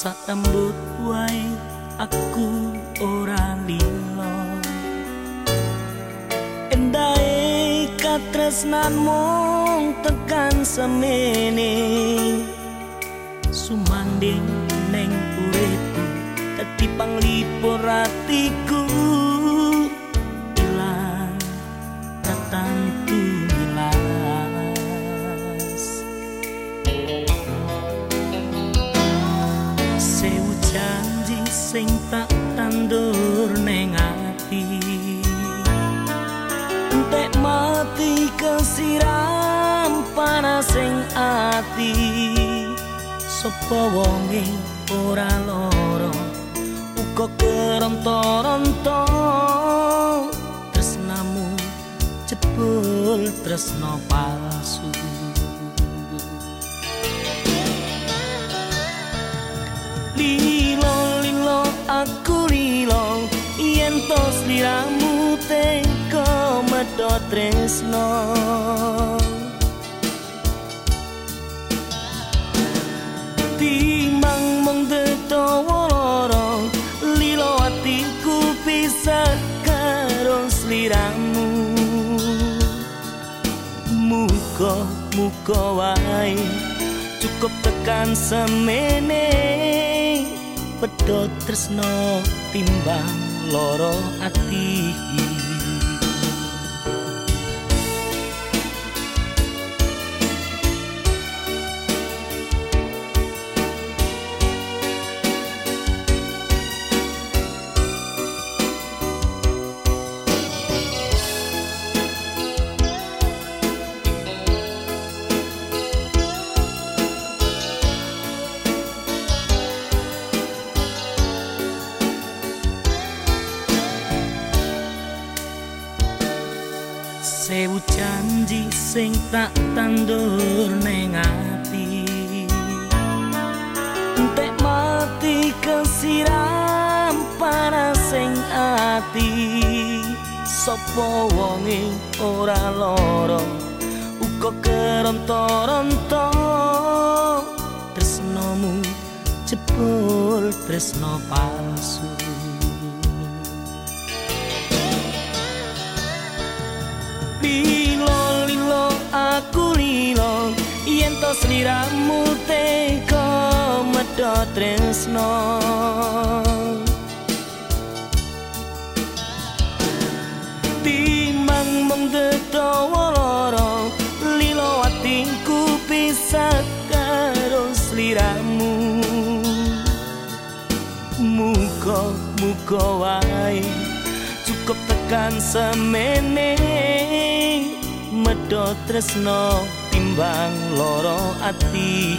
Satambut wae aku ora lilo. Endae katresnan mung tekan semene. Sumanding neng uripku dadi panglipur atiku kesiram panas sing ati. Sopo wonge ora loro Uga keronto-ronto Tresnamu jebul tresno palsu tresno. Timang mong detawa loro Lilo atiku bisa karo sliramu Muka muka wae cukup tekan semene. Pedot tresno timbang loro ati Sewu janji sing tak tandur neng ati. Entek mati kesiram panas sing ati. Sopo wonge ora loro Uga keronto-ronto Tresnomu jebul tresno palsu sliramu teko medhot tresno Timang mung detawa loro lilo atiku bisa karo sliramu. Muka muka wae cukup tekan semene medhot tresno timbang loro ati